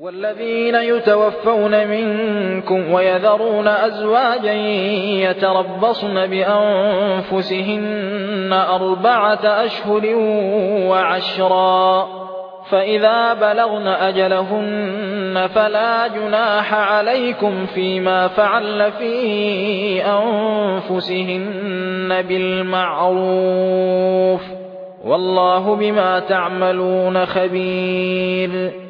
والذين يتوفون منكم ويذرون أزواجا يتربصن بأنفسهن أربعة أشهر وعشرا فإذا بلغن أجلهن فلا جناح عليكم فيما فعل في أنفسهن بالمعروف والله بما تعملون خبير